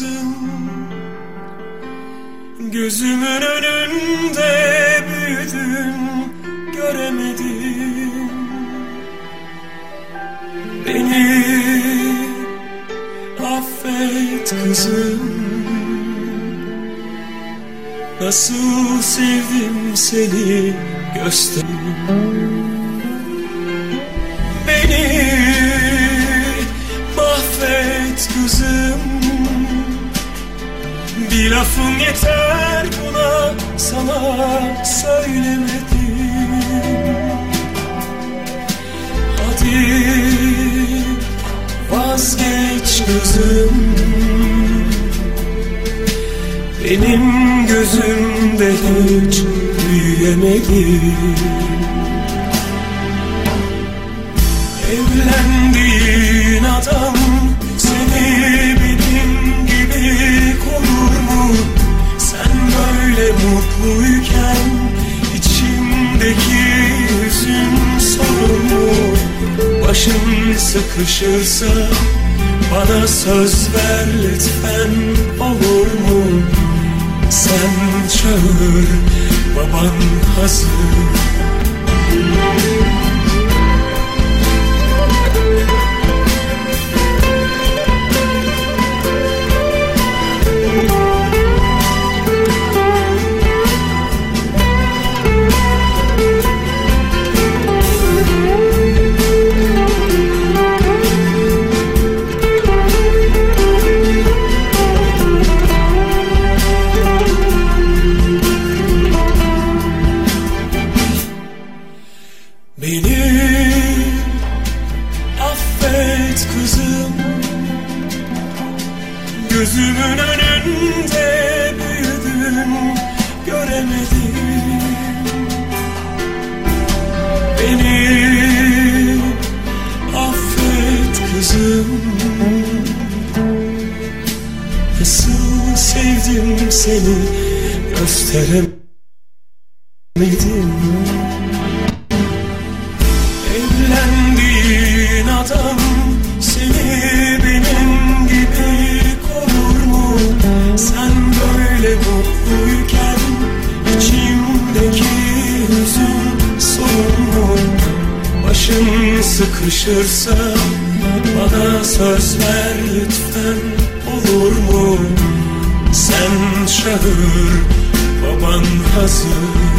yaşasın Gözümün önünde büyüdün göremedim Beni affet kızım. Nasıl sevdim seni gösterim Bir lafım yeter buna sana söylemedim. Hadi vazgeç kızım benim gözümde hiç büyüyemedi. Evlendiğin adam seni Başın sıkışırsa bana söz ver lütfen olur mu? Sen çağır baban hazır kızım. Gözümün önünde büyüdün göremedim. Beni affet kızım. Nasıl sevdim seni gösteremedim sıkışırsa bana söz ver lütfen olur mu? Sen çağır baban hazır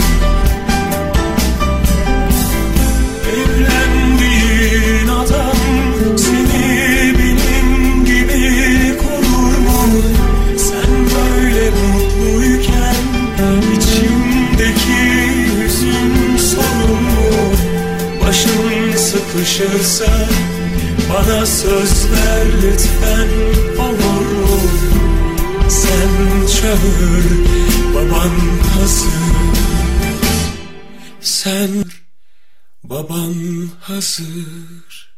sıkışırsa bana söz ver lütfen olur mu? Sen çağır baban hazır Sen Baban hazır